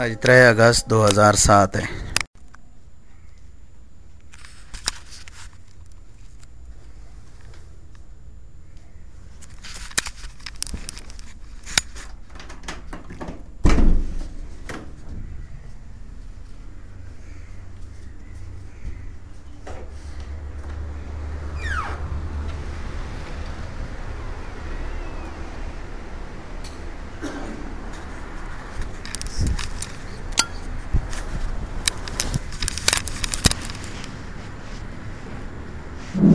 آج ترے اگست دو ہزار سات ہے۔ أعوذ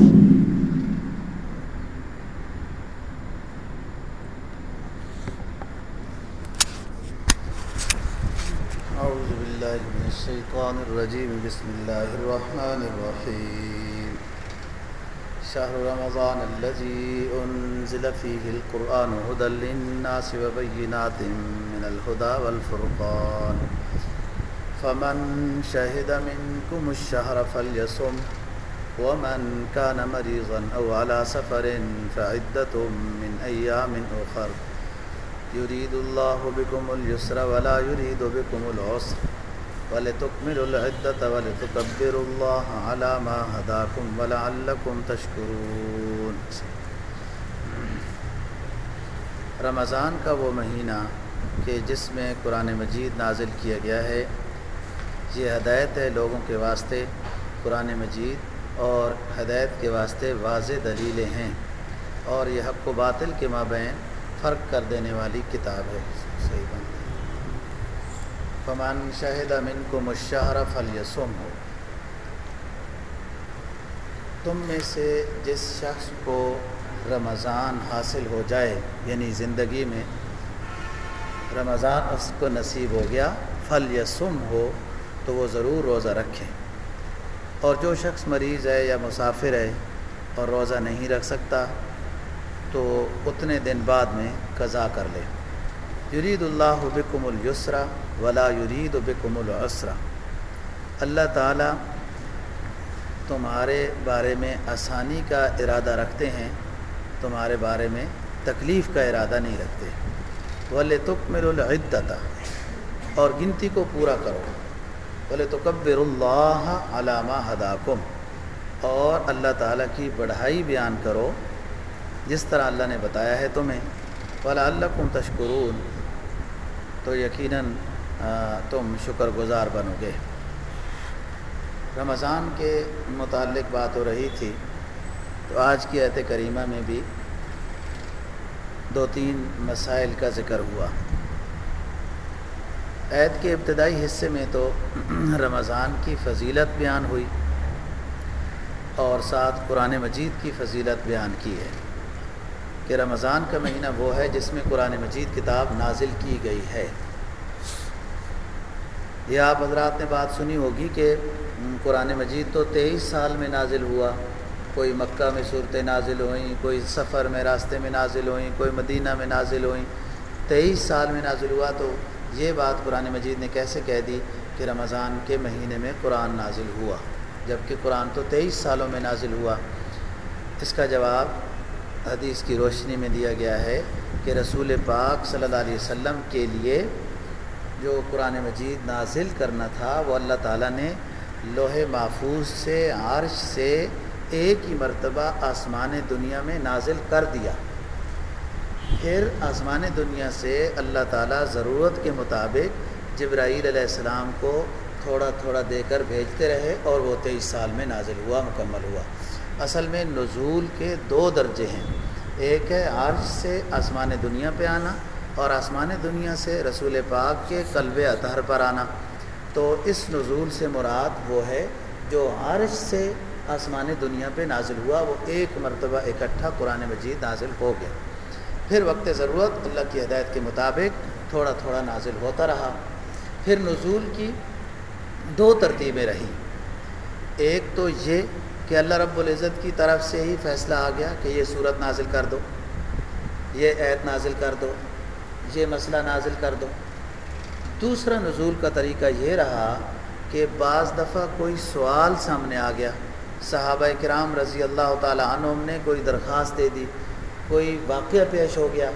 باللہ من الشیطان الرجیم بسم اللہ الرحمن الرحیم شهر رمضان الذي أنزل فيه القرآن هدى للناس وبينات من الهدى والفرقان. فمن شهد منكم الشهر فليصم. ومن كان مريضا او على سفر فعدة من ايام اخر يريد الله بكم اليسر ولا يريد بكم العسر. ولتكملوا العدة ولتكبروا الله على ما هداكم ولعلكم تشكرون. رمضان کا وہ مہینہ کہ جس میں قرآن مجید نازل کیا گیا ہے، یہ ہدایت ہے لوگوں کے واسطے قرآن مجید اور ہدایت کے واسطے واضح دلیلیں ہیں اور یہ حق و باطل کے مابین فرق کر دینے والی کتاب ہے۔ صحیح بات۔ فمان شاہد امن کو مشاہرہ فل ہو تم میں سے جس شخص کو رمضان حاصل ہو جائے یعنی زندگی میں رمضان اس کو نصیب ہو گیا فل یسم ہو، تو وہ ضرور روزہ رکھیں۔ اور جو شخص مریض ہے یا مسافر ہے اور روزہ نہیں رکھ سکتا، تو اتنے دن بعد میں قضا کر لے۔ یرید اللہ بکم الیسرا ولا یرید بکم العسرا۔ اللہ تعالیٰ تمہارے بارے میں آسانی کا ارادہ رکھتے ہیں، تمہارے بارے میں تکلیف کا ارادہ نہیں رکھتے۔ ولے تکمل العدت اور گنتی کو پورا کرو۔ بولے تو کبر اللہ علامہ ہداکم اور اللہ تعالیٰ کی بڑھائی بیان کرو جس طرح اللہ نے بتایا ہے تمہیں۔ ولا اللہ کم تشکرون تو یقیناً تم شکر گزار بنو گے۔ رمضان کے متعلق بات ہو رہی تھی تو آج کی ایت کریمہ میں بھی دو تین مسائل کا ذکر ہوا۔ عید کے ابتدائی حصے میں تو رمضان کی فضیلت بیان ہوئی اور ساتھ قرآن مجید کی فضیلت بیان کی ہے کہ رمضان کا مہینہ وہ ہے جس میں قرآن مجید کتاب نازل کی گئی ہے۔ یہ آپ حضرات نے بات سنی ہوگی کہ قرآن مجید تو تیئیس سال میں نازل ہوا۔ کوئی مکہ میں صورتیں نازل ہوئیں، کوئی سفر میں راستے میں نازل ہوئیں، کوئی مدینہ میں نازل ہوئیں۔ تیئیس سال میں نازل ہوا تو یہ بات قرآن مجید نے کیسے کہہ دی کہ رمضان کے مہینے میں قرآن نازل ہوا؟ جبکہ قرآن تو تیئیس سالوں میں نازل ہوا۔ اس کا جواب حدیث کی روشنی میں دیا گیا ہے کہ رسول پاک صلی اللہ علیہ وسلم کے لیے جو قرآن مجید نازل کرنا تھا، وہ اللہ تعالیٰ نے لوہے محفوظ سے، عرش سے ایک ہی مرتبہ آسمان دنیا میں نازل کر دیا۔ پھر آسمان دنیا سے اللہ تعالیٰ ضرورت کے مطابق جبرائیل علیہ السلام کو تھوڑا تھوڑا دے کر بھیجتے رہے اور وہ تیئیس سال میں نازل ہوا، مکمل ہوا۔ اصل میں نزول کے دو درجے ہیں۔ ایک ہے عرش سے آسمان دنیا پہ آنا اور آسمان دنیا سے رسول پاک کے قلب اطہر پر آنا۔ تو اس نزول سے مراد وہ ہے جو عرش سے آسمان دنیا پہ نازل ہوا، وہ ایک مرتبہ اکٹھا قرآن مجید نازل ہو گیا۔ پھر وقت ضرورت اللہ کی ہدایت کے مطابق تھوڑا تھوڑا نازل ہوتا رہا۔ پھر نزول کی دو ترتیبیں رہیں۔ ایک تو یہ کہ اللہ رب العزت کی طرف سے ہی فیصلہ آ گیا کہ یہ صورت نازل کر دو، یہ عید نازل کر دو، یہ مسئلہ نازل کر دو۔ دوسرا نزول کا طریقہ یہ رہا کہ بعض دفعہ کوئی سوال سامنے آ گیا۔ صحابہ کرام رضی اللہ تعالیٰ عنہم نے کوئی درخواست دے دی۔ کوئی واقعہ پیش ہو گیا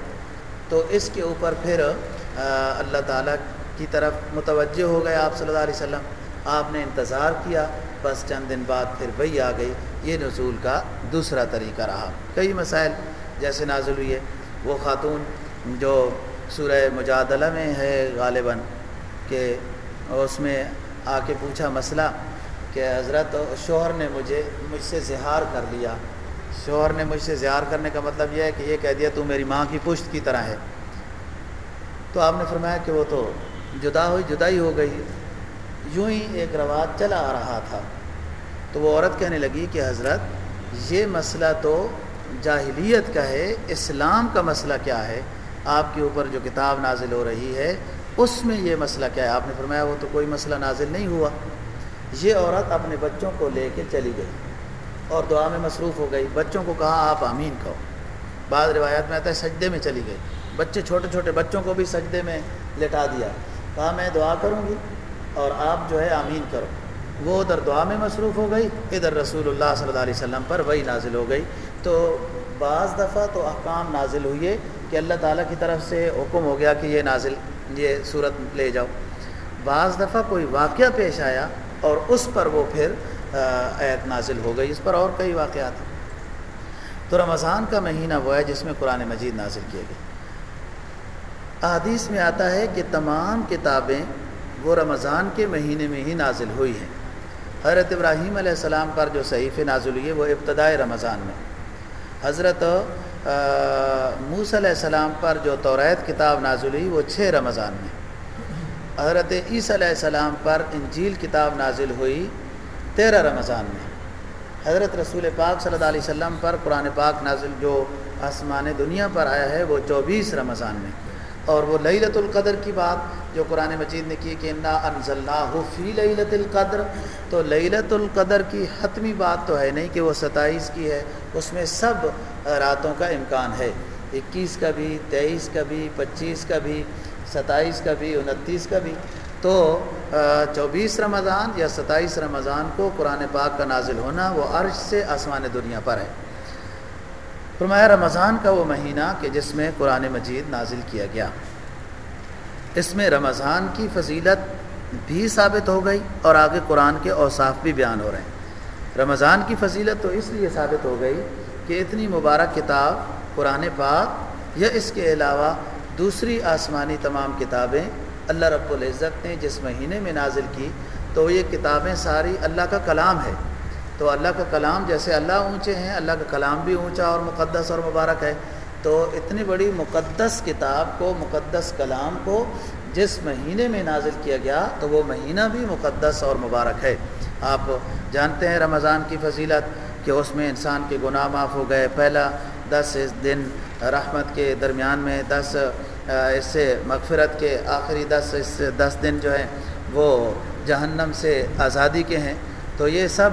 تو اس کے اوپر پھر اللہ تعالیٰ کی طرف متوجہ ہو گئے آپ صلی اللہ علیہ وسلم۔ آپ نے انتظار کیا، بس چند دن بعد پھر وہی آ گئی۔ یہ نزول کا دوسرا طریقہ رہا۔ کئی مسائل جیسے نازل ہوئی ہے۔ وہ خاتون جو سورہ مجادلہ میں ہے غالباً، کہ اس میں آ کے پوچھا مسئلہ کہ حضرت شوہر نے مجھے، مجھ سے زہار کر لیا۔ شوہر نے مجھ سے زہار کرنے کا مطلب یہ ہے کہ یہ کہہ دیا تو میری ماں کی پشت کی طرح ہے۔ تو آپ نے فرمایا کہ وہ تو جدا ہوئی، جدائی ہو گئی۔ یوں ہی ایک رواج چلا آ رہا تھا۔ تو وہ عورت کہنے لگی کہ حضرت، یہ مسئلہ تو جاہلیت کا ہے، اسلام کا مسئلہ کیا ہے؟ آپ کے اوپر جو کتاب نازل ہو رہی ہے، اس میں یہ مسئلہ کیا ہے؟ آپ نے فرمایا وہ تو کوئی مسئلہ نازل نہیں ہوا۔ یہ عورت اپنے بچوں کو لے کے چلی گئی۔ اور دعا میں مصروف ہو گئی۔ بچوں کو کہا، آپ آمین کہو۔ بعض روایات میں آتا ہے، سجدے میں چلی گئی۔ بچے، چھوٹے چھوٹے بچوں کو بھی سجدے میں لٹا دیا۔ کہا، میں دعا کروں گی اور آپ جو ہے آمین کرو۔ وہ ادھر دعا میں مصروف ہو گئی، ادھر رسول اللہ صلی اللہ علیہ وسلم پر وہی نازل ہو گئی۔ تو بعض دفعہ تو احکام نازل ہوئے کہ اللہ تعالیٰ کی طرف سے حکم ہو گیا کہ یہ نازل، یہ صورت لے جاؤ۔ بعض دفعہ کوئی واقعہ پیش آیا اور اس پر وہ پھر ایت نازل ہو گئی، اس پر اور کئی واقعات ہیں۔ تو رمضان کا مہینہ وہ ہے جس میں قرآن مجید نازل کیے گئے۔ احادیث میں آتا ہے کہ تمام کتابیں وہ رمضان کے مہینے میں ہی نازل ہوئی ہیں۔ حضرت ابراہیم علیہ السلام پر جو صحیف نازل ہوئی ہے وہ ابتدائے رمضان میں۔ حضرت موس علیہ السلام پر جو توریت کتاب نازل ہوئی، وہ چھ رمضان میں۔ حضرت عیسیٰ علیہ السلام پر انجیل کتاب نازل ہوئی۔ تیرہ رمضان میں حضرت رسول پاک صلی اللہ علیہ وسلم پر قرآن پاک نازل جو آسمان دنیا پر آیا ہے، وہ چوبیس رمضان میں۔ اور وہ للت القدر کی بات جو قرآن مجید نے کی کہ نا انضل فی للت القدر، تو للت القدر کی حتمی بات تو ہے نہیں کہ وہ ستائیس کی ہے، اس میں سب راتوں کا امکان ہے۔ اکیس کا بھی، تیئیس کا بھی، پچیس کا بھی، ستائیس کا بھی، انتیس کا بھی۔ تو چوبیس رمضان یا ستائیس رمضان کو قرآن پاک کا نازل ہونا وہ عرش سے آسمان دنیا پر ہے۔ فرمایا، رمضان کا وہ مہینہ کہ جس میں قرآن مجید نازل کیا گیا۔ اس میں رمضان کی فضیلت بھی ثابت ہو گئی اور آگے قرآن کے اوصاف بھی بیان ہو رہے ہیں۔ رمضان کی فضیلت تو اس لیے ثابت ہو گئی کہ اتنی مبارک کتاب قرآن پاک یا اس کے علاوہ دوسری آسمانی تمام کتابیں اللہ رب العزت نے جس مہینے میں نازل کی، تو یہ کتابیں ساری اللہ کا کلام ہے۔ تو اللہ کا کلام جیسے اللہ اونچے ہیں، اللہ کا کلام بھی اونچا اور مقدس اور مبارک ہے۔ تو اتنی بڑی مقدس کتاب کو، مقدس کلام کو جس مہینے میں نازل کیا گیا، تو وہ مہینہ بھی مقدس اور مبارک ہے۔ آپ جانتے ہیں رمضان کی فضیلت کہ اس میں انسان کے گناہ معاف ہو گئے۔ پہلا دس دن رحمت کے درمیان میں دس اس سے مغفرت کے آخری دس، اس دس دن جو ہیں، وہ جہنم سے آزادی کے ہیں۔ تو یہ سب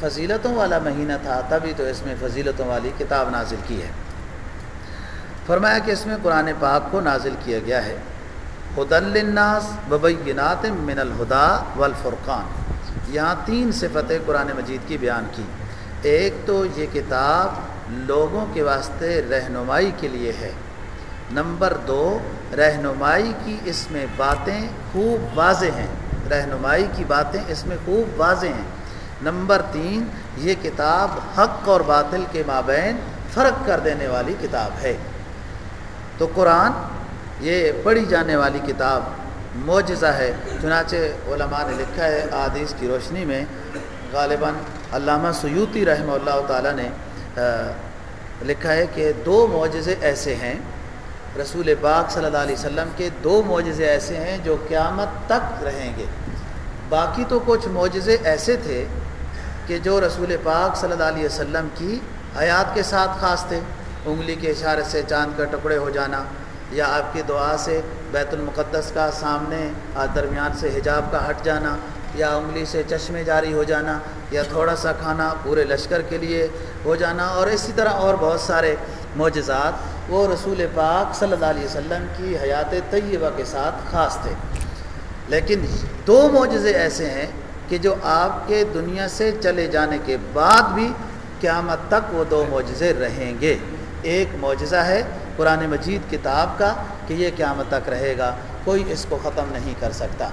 فضیلتوں والا مہینہ تھا، تبھی تو اس میں فضیلتوں والی کتاب نازل کی ہے۔ فرمایا کہ اس میں قرآن پاک کو نازل کیا گیا ہے۔ حدل الناس ببینات من الہدا والفرقان۔ یہاں تین صفتیں قرآن مجید کی بیان کی۔ ایک تو یہ کتاب لوگوں کے واسطے رہنمائی کے لیے ہے۔ نمبر دو، رہنمائی کی اس میں باتیں خوب واضح ہیں۔ رہنمائی کی باتیں اس میں خوب واضح ہیں۔ نمبر تین، یہ کتاب حق اور باطل کے مابین فرق کر دینے والی کتاب ہے۔ تو قرآن، یہ پڑھی جانے والی کتاب معجزہ ہے۔ چنانچہ علماء نے لکھا ہے عادیث کی روشنی میں، غالباً علامہ سیوتی رحمہ اللہ تعالیٰ نے لکھا ہے کہ دو معجزے ایسے ہیں۔ رسول پاک صلی اللہ علیہ وسلم کے دو معجزے ایسے ہیں جو قیامت تک رہیں گے۔ باقی تو کچھ معجزے ایسے تھے کہ جو رسول پاک صلی اللہ علیہ وسلم کی حیات کے ساتھ خاص تھے۔ انگلی کے اشارے سے چاند کا ٹکڑے ہو جانا یا آپ کی دعا سے بیت المقدس کا سامنے درمیان سے حجاب کا ہٹ جانا یا انگلی سے چشمے جاری ہو جانا یا تھوڑا سا کھانا پورے لشکر کے لیے ہو جانا اور اسی طرح اور بہت سارے معجزات، وہ رسول پاک صلی اللہ علیہ وسلم کی حیات طیبہ کے ساتھ خاص تھے۔ لیکن دو معجزے ایسے ہیں کہ جو آپ کے دنیا سے چلے جانے کے بعد بھی قیامت تک وہ دو معجزے رہیں گے۔ ایک معجزہ ہے قرآن مجید کتاب کا کہ یہ قیامت تک رہے گا، کوئی اس کو ختم نہیں کر سکتا۔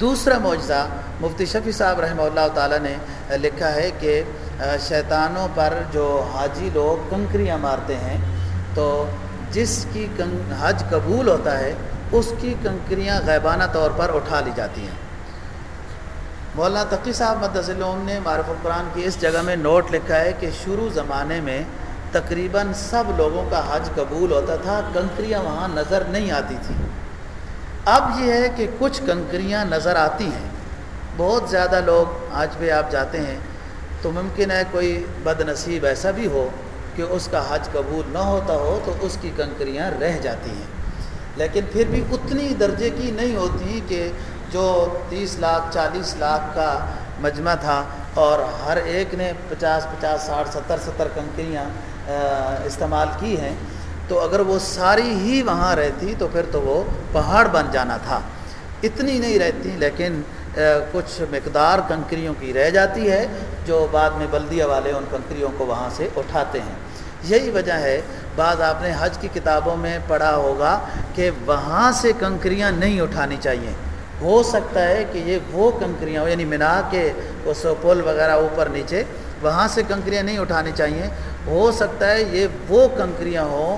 دوسرا معجزہ مفتی شفیع صاحب رحمہ اللہ تعالیٰ نے لکھا ہے کہ شیطانوں پر جو حاجی لوگ کنکریاں مارتے ہیں، تو جس کی حج قبول ہوتا ہے، اس کی کنکریاں غیبانہ طور پر اٹھا لی جاتی ہیں۔ مولانا تقی صاحب مدلوم نے معرف القرآن کی اس جگہ میں نوٹ لکھا ہے کہ شروع زمانے میں تقریباً سب لوگوں کا حج قبول ہوتا تھا، کنکریاں وہاں نظر نہیں آتی تھیں۔ اب یہ ہے کہ کچھ کنکریاں نظر آتی ہیں۔ بہت زیادہ لوگ آج بھی آپ جاتے ہیں تو ممکن ہے کوئی بد نصیب ایسا بھی ہو کہ اس کا حج قبول نہ ہوتا ہو تو اس کی کنکریاں رہ جاتی ہیں۔ لیکن پھر بھی اتنی درجے کی نہیں ہوتی کہ جو تیس لاکھ، چالیس لاکھ کا مجمع تھا اور ہر ایک نے پچاس پچاس، ساٹھ، ستر ستر کنکریاں استعمال کی ہیں، تو اگر وہ ساری ہی وہاں رہتی تو پھر تو وہ پہاڑ بن جانا تھا۔ اتنی نہیں رہتی، لیکن کچھ مقدار کنکریوں کی رہ جاتی ہے جو بعد میں بلدیہ والے ان کنکریوں کو وہاں سے اٹھاتے ہیں۔ یہی وجہ ہے، بعض آپ نے حج کی کتابوں میں پڑھا ہوگا کہ وہاں سے کنکریاں نہیں اٹھانی چاہیے۔ ہو سکتا ہے کہ یہ وہ کنکریاں ہو یعنی منا کے اس پل وغیرہ اوپر نیچے، وہاں سے کنکریاں نہیں اٹھانی چاہیے۔ ہو سکتا ہے یہ وہ کنکریاں ہوں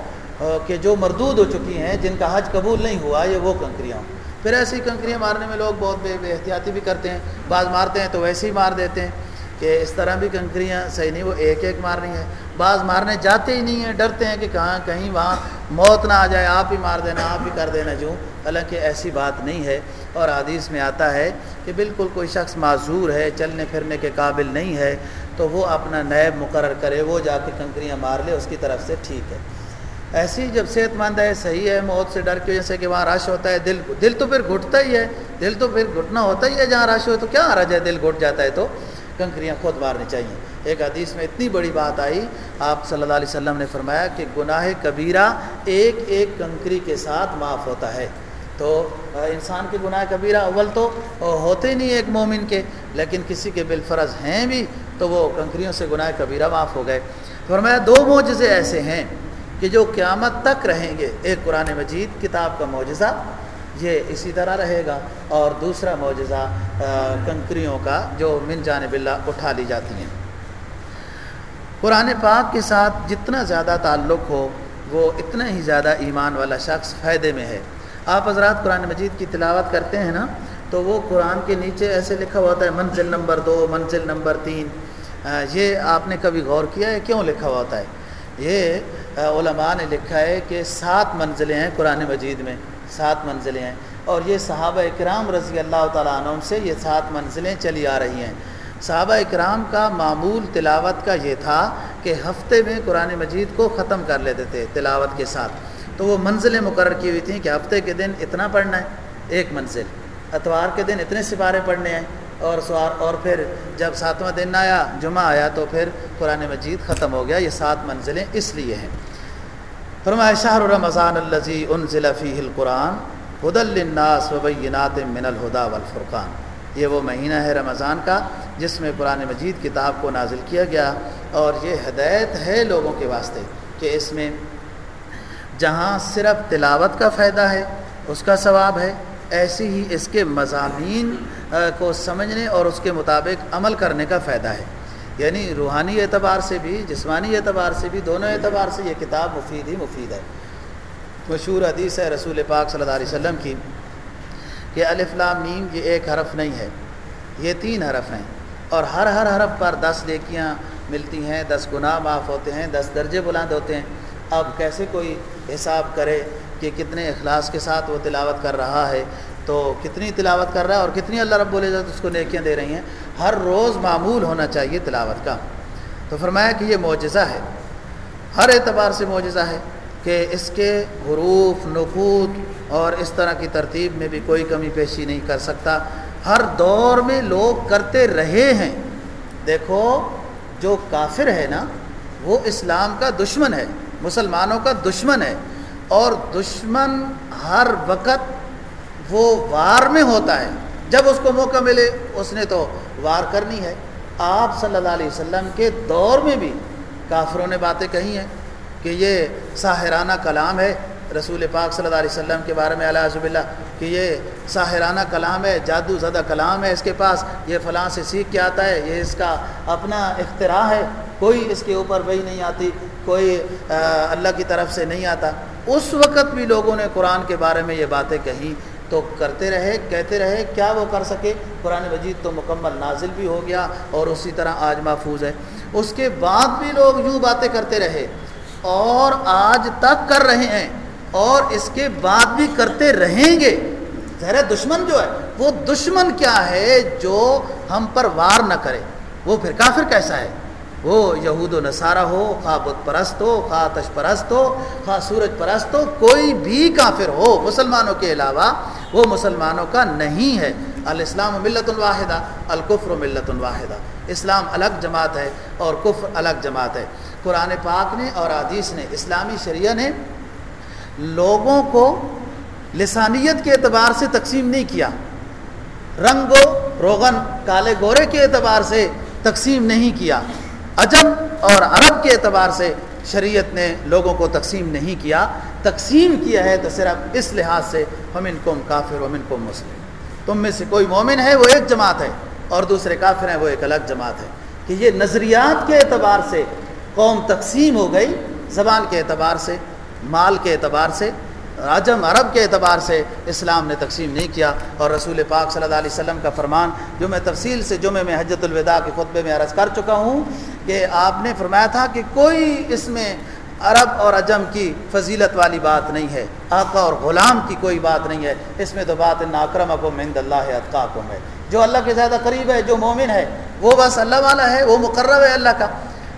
کہ جو مردود ہو چکی ہیں، جن کا حج قبول نہیں ہوا، یہ وہ کنکریاں ہوں۔ پھر ایسی کنکریاں مارنے میں لوگ بہت بے بے احتیاطی بھی کرتے ہیں، بعض مارتے ہیں تو ویسے ہی مار دیتے ہیں کہ اس طرح بھی کنکریاں صحیح نہیں، وہ ایک ایک مارنی ہے بعض مارنے جاتے ہی نہیں ہیں، ڈرتے ہیں کہ کہاں کہیں وہاں موت نہ آ جائے، آپ ہی مار دینا، آپ ہی کر دینا، جو۔ حالانکہ ایسی بات نہیں ہے۔ اور حدیث میں آتا ہے کہ بالکل کوئی شخص معذور ہے، چلنے پھرنے کے قابل نہیں ہے، تو وہ اپنا نیب مقرر کرے، وہ جا کے کنکریاں مار لے، اس کی طرف سے ٹھیک ہے۔ ایسی جب صحت مند ہے، صحیح ہے، موت سے ڈر کی وجہ سے کہ وہاں رش ہوتا ہے، دل دل تو پھر گھٹتا ہی ہے۔ دل تو پھر گھٹنا ہوتا ہی ہے جہاں رش ہو، تو کیا حرج ہے دل گھٹ جاتا ہے؟ تو کنکریاں خود مارنی چاہیے۔ ایک حدیث میں اتنی بڑی بات آئی، آپ صلی اللہ علیہ وسلم نے فرمایا کہ گناہ کبیرہ ایک ایک کنکری کے ساتھ معاف ہوتا ہے۔ تو انسان کے گناہ کبیرہ اول تو ہوتے نہیں ایک مومن کے، لیکن کسی کے بالفرض ہیں بھی تو وہ کنکریوں سے گناہ کبیرہ معاف ہو گئے۔ فرمایا دو معجزے ایسے ہیں۔ کہ جو قیامت تک رہیں گے، ایک قرآن مجید کتاب کا معجزہ، یہ اسی طرح رہے گا۔ اور دوسرا معجزہ کنکریوں کا، جو من جانب اللہ اٹھا لی جاتی ہیں۔ قرآن پاک کے ساتھ جتنا زیادہ تعلق ہو، وہ اتنا ہی زیادہ ایمان والا شخص فائدے میں ہے۔ آپ حضرات قرآن مجید کی تلاوت کرتے ہیں نا، تو وہ قرآن کے نیچے ایسے لکھا ہوتا ہے، منزل نمبر دو، منزل نمبر تین۔ یہ آپ نے کبھی غور کیا ہے؟ کیوں لکھا ہوا ہوتا ہے؟ یہ علماء نے لکھا ہے کہ سات منزلیں ہیں قرآن مجید میں، سات منزلیں ہیں۔ اور یہ صحابہ اکرام رضی اللہ تعالیٰ عنہ سے یہ سات منزلیں چلی آ رہی ہیں۔ صحابہ اکرام کا معمول تلاوت کا یہ تھا کہ ہفتے میں قرآن مجید کو ختم کر لیتے تھے تلاوت کے ساتھ۔ تو وہ منزلیں مقرر کی ہوئی تھیں کہ ہفتے کے دن اتنا پڑھنا ہے، ایک منزل۔ اتوار کے دن اتنے سپارے پڑھنے ہیں۔ اور سوار اور پھر جب ساتواں دن آیا، جمعہ آیا، تو پھر قرآن مجید ختم ہو گیا۔ یہ سات منزلیں اس لیے ہیں۔ فرمایا، شہر رمضان الزی ان ضلفی القرآن حد الناس وبینات من الہدا والفرقان۔ یہ وہ مہینہ ہے رمضان کا جس میں قرآن مجید کتاب کو نازل کیا گیا۔ اور یہ ہدایت ہے لوگوں کے واسطے کہ اس میں جہاں صرف تلاوت کا فائدہ ہے، اس کا ثواب ہے، ایسی ہی اس کے مضامین کو سمجھنے اور اس کے مطابق عمل کرنے کا فائدہ ہے۔ یعنی روحانی اعتبار سے بھی، جسمانی اعتبار سے بھی، دونوں اعتبار سے یہ کتاب مفید ہی مفید ہے۔ مشہور حدیث ہے رسول پاک صلی اللہ علیہ وسلم کی کہ لام میم یہ ایک حرف نہیں ہے، یہ تین حرف ہیں۔ اور ہر ہر حرف پر دس لیکیاں ملتی ہیں، دس گناہ معاف ہوتے ہیں، دس درجے بلند ہوتے ہیں۔ اب کیسے کوئی حساب کرے کہ کتنے اخلاص کے ساتھ وہ تلاوت کر رہا ہے؟ تو کتنی تلاوت کر رہا ہے اور کتنی اللہ رب العزت اس کو نیکیاں دے رہی ہیں، ہر روز معمول ہونا چاہیے تلاوت کا۔ تو فرمایا کہ یہ معجزہ ہے۔ ہر اعتبار سے معجزہ ہے کہ اس کے حروف نقود اور اس طرح کی ترتیب میں بھی کوئی کمی پیشی نہیں کر سکتا۔ ہر دور میں لوگ کرتے رہے ہیں۔ دیکھو، جو کافر ہے نا، وہ اسلام کا دشمن ہے، مسلمانوں کا دشمن ہے۔ اور دشمن ہر وقت وہ وار میں ہوتا ہے۔ جب اس کو موقع ملے، اس نے تو وار کرنی ہے۔ آپ صلی اللہ علیہ وسلم کے دور میں بھی کافروں نے باتیں کہی ہیں کہ یہ ساحرانہ کلام ہے۔ رسول پاک صلی اللہ علیہ وسلم کے بارے میں علیہ حضب اللہ کہ یہ ساحرانہ کلام ہے جادو زدہ کلام ہے۔ اس کے پاس یہ فلاں سے سیکھ کے آتا ہے، یہ اس کا اپنا اختراع ہے۔ کوئی اس کے اوپر وہی نہیں آتی، کوئی اللہ کی طرف سے نہیں آتا۔ اس وقت بھی لوگوں نے قرآن کے بارے میں یہ باتیں کہیں تو کرتے رہے، کہتے رہے، کیا وہ کر سکے؟ قرآن مجید تو مکمل نازل بھی ہو گیا اور اسی طرح آج محفوظ ہے۔ اس کے بعد بھی لوگ یوں باتیں کرتے رہے، اور آج تک کر رہے ہیں، اور اس کے بعد بھی کرتے رہیں گے۔ ظاہر دشمن جو ہے، وہ دشمن کیا ہے جو ہم پر وار نہ کرے؟ وہ پھر کافر کیسا ہے؟ وہ یہود و نصارہ ہو، خواہ بت پرست ہو، خواہ تش پرست ہو، خواہ سورج پرست ہو، کوئی بھی کافر ہو، مسلمانوں کے علاوہ وہ مسلمانوں کا نہیں ہے۔ الاسلام ملت الواحدہ القفر ملت الواحدہ اسلام الگ جماعت ہے اور کفر الگ جماعت ہے۔ قرآن پاک نے اور حدیث نے، اسلامی شریعہ نے لوگوں کو لسانیت کے اعتبار سے تقسیم نہیں کیا۔ رنگ و روغن، کالے گورے کے اعتبار سے تقسیم نہیں کیا۔ عجم اور عرب کے اعتبار سے شریعت نے لوگوں کو تقسیم نہیں کیا۔ تقسیم کیا ہے تو صرف اس لحاظ سے ہمن کم کافر ومن کم مسلم۔ تم میں سے کوئی مومن ہے وہ ایک جماعت ہے اور دوسرے کافر ہیں وہ ایک الگ جماعت ہے۔ کہ یہ نظریات کے اعتبار سے قوم تقسیم ہو گئی، زبان کے اعتبار سے، مال کے اعتبار سے عجم عرب کے اعتبار سے اسلام نے تقسیم نہیں کیا اور رسول پاک صلی اللہ علیہ وسلم کا فرمان جو میں تفصیل سے جمعہ میں حجت الوداع کے خطبے میں عرض کر چکا ہوں کہ آپ نے فرمایا تھا کہ کوئی اس میں عرب اور عجم کی فضیلت والی بات نہیں ہے، آقا اور غلام کی کوئی بات نہیں ہے، اس میں تو بات ناکرم کو مند اللہ اطقاکم ہے۔ جو اللہ کے زیادہ قریب ہے، جو مومن ہے، وہ بس اللہ والا ہے، وہ مقرر ہے اللہ کا۔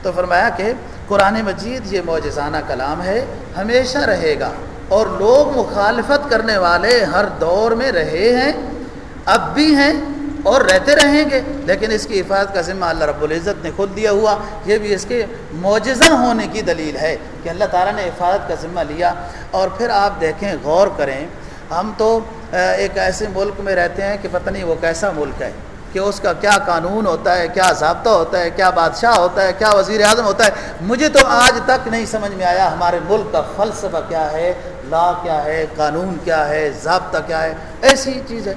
تو فرمایا کہ قرآن مجید یہ معجزانہ کلام ہے، ہمیشہ رہے گا۔ اور لوگ مخالفت کرنے والے ہر دور میں رہے ہیں، اب بھی ہیں اور رہتے رہیں گے۔ لیکن اس کی حفاظت کا ذمہ اللہ رب العزت نے خود دیا ہوا۔ یہ بھی اس کے معجزہ ہونے کی دلیل ہے کہ اللہ تعالیٰ نے حفاظت کا ذمہ لیا۔ اور پھر آپ دیکھیں، غور کریں۔ ہم تو ایک ایسے ملک میں رہتے ہیں کہ پتہ نہیں وہ کیسا ملک ہے۔ کہ اس کا کیا قانون ہوتا ہے، کیا ضابطہ ہوتا ہے، کیا بادشاہ ہوتا ہے، کیا وزیر اعظم ہوتا ہے؟ مجھے تو آج تک نہیں سمجھ میں آیا ہمارے ملک کا فلسفہ کیا ہے، لا کیا ہے، قانون کیا ہے، ضابطہ کیا ہے، ایسی چیز ہے۔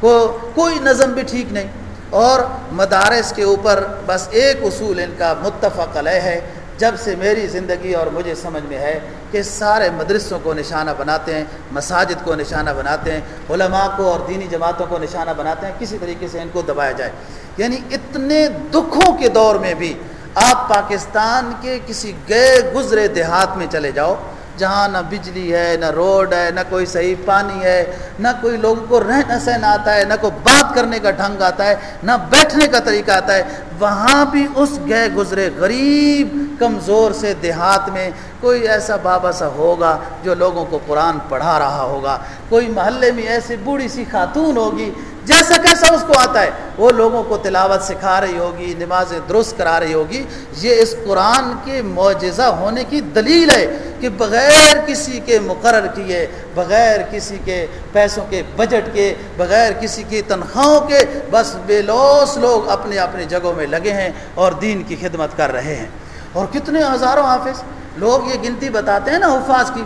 کو کوئی نظم بھی ٹھیک نہیں۔ اور مدارس کے اوپر بس ایک اصول ان کا متفق علیہ ہے، جب سے میری زندگی اور مجھے سمجھ میں ہے کہ سارے مدرسوں کو نشانہ بناتے ہیں، مساجد کو نشانہ بناتے ہیں، علماء کو اور دینی جماعتوں کو نشانہ بناتے ہیں، کسی طریقے سے ان کو دبایا جائے۔ یعنی اتنے دکھوں کے دور میں بھی آپ پاکستان کے کسی گئے گزرے دیہات میں چلے جاؤ جہاں نہ بجلی ہے، نہ روڈ ہے، نہ کوئی صحیح پانی ہے، نہ کوئی لوگوں کو رہنا سہنا آتا ہے، نہ کوئی بات کرنے کا ڈھنگ آتا ہے، نہ بیٹھنے کا طریقہ آتا ہے۔ وہاں بھی اس گئے گزرے غریب، کمزور سے دیہات میں کوئی ایسا بابا سا ہوگا جو لوگوں کو قرآن پڑھا رہا ہوگا۔ کوئی محلے میں ایسی بوڑھی سی خاتون ہوگی جیسا کیسا اس کو آتا ہے، وہ لوگوں کو تلاوت سکھا رہی ہوگی، نمازیں درست کرا رہی ہوگی۔ یہ اس قرآن کے معجزہ ہونے کی دلیل ہے کہ بغیر کسی کے مقرر کیے، بغیر کسی کے پیسوں کے بجٹ کے، بغیر کسی کی تنخواہوں کے، بس بے لوس لوگ اپنے اپنے جگہوں میں لگے ہیں اور دین کی خدمت کر رہے ہیں۔ اور کتنے ہزاروں حافظ، لوگ یہ گنتی بتاتے ہیں نا حفاظ کی،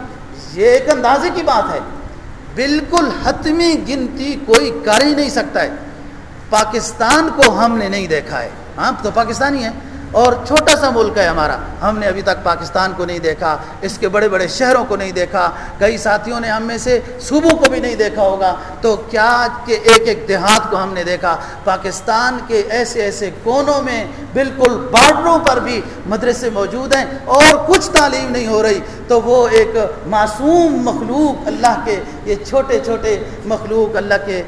یہ ایک اندازے کی بات ہے۔ بالکل حتمی گنتی کوئی کر ہی نہیں سکتا ہے۔ پاکستان کو ہم نے نہیں دیکھا ہے۔ ہاں تو پاکستانی ہے اور چھوٹا سا ملک ہے ہمارا۔ ہم نے ابھی تک پاکستان کو نہیں دیکھا، اس کے بڑے بڑے شہروں کو نہیں دیکھا، کئی ساتھیوں نے ہم میں سے صوبوں کو بھی نہیں دیکھا ہوگا۔ تو کیا کہ ایک ایک دیہات کو ہم نے دیکھا۔ پاکستان کے ایسے ایسے کونوں میں بالکل بارڈروں پر بھی مدرسے موجود ہیں اور کچھ تعلیم نہیں ہو رہی۔ تو وہ ایک معصوم مخلوق اللہ کے، یہ چھوٹے چھوٹے مخلوق اللہ کے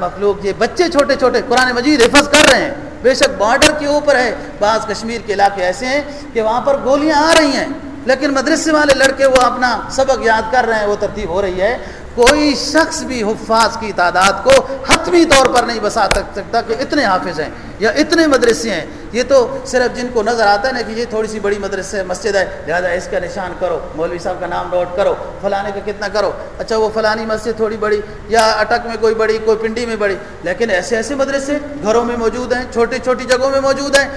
مخلوق یہ بچے چھوٹے چھوٹے قرآن مجید حفظ کر رہے ہیں۔ بے شک بارڈر کے اوپر ہے۔ بعض کشمیر کے علاقے ایسے ہیں کہ وہاں پر گولیاں آ رہی ہیں، لیکن مدرسے والے لڑکے وہ اپنا سبق یاد کر رہے ہیں، وہ ترتیب ہو رہی ہے۔ کوئی شخص بھی حفاظ کی تعداد کو حتمی طور پر نہیں بسا سکتا کہ اتنے حافظ ہیں یا اتنے مدرسے ہیں۔ یہ تو صرف جن کو نظر آتا ہے نا کہ یہ تھوڑی سی بڑی مدرسے مسجد ہے، لہٰذا اس کا نشان کرو، مولوی صاحب کا نام نوٹ کرو، فلانے کا کتنا کرو۔ اچھا وہ فلانی مسجد تھوڑی بڑی یا اٹک میں کوئی بڑی، کوئی پنڈی میں بڑی، لیکن ایسے ایسے مدرسے گھروں میں موجود ہیں، چھوٹی چھوٹی جگہوں میں موجود ہیں۔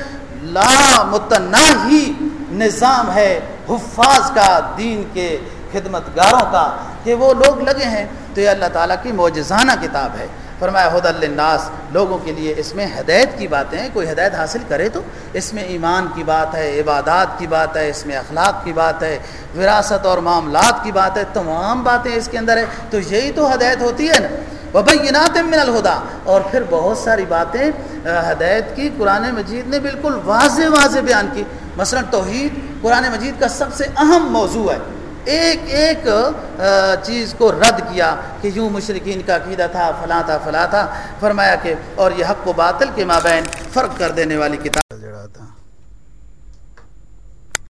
لا متنا ہی نظام ہے حفاظ کا، دین کے خدمت گاروں کا۔ کہ وہ لوگ لگے ہیں تو یہ اللہ تعالیٰ کی معجزانہ کتاب ہے۔ فرمایا حد الناس لوگوں کے لیے اس میں ہدایت کی باتیں ہیں، کوئی ہدایت حاصل کرے تو اس میں ایمان کی بات ہے، عبادات کی بات ہے، اس میں اخلاق کی بات ہے، وراثت اور معاملات کی بات ہے، تمام باتیں اس کے اندر ہے تو یہی تو ہدایت ہوتی ہے نا۔ وبینات من الہدا۔ اور پھر بہت ساری باتیں، ہدایت کی قرآن مجید نے بالکل واضح واضح بیان کی۔ مثلا توحید، قرآن مجید کا سب سے اہم موضوع ہے۔ ایک ایک چیز کو رد کیا کہ یوں مشرقین کا عقیدہ تھا، فلاں تھا فلاں تھا، فرمایا کہ اور یہ حق و باطل کے مابین فرق کر دینے والی کتاب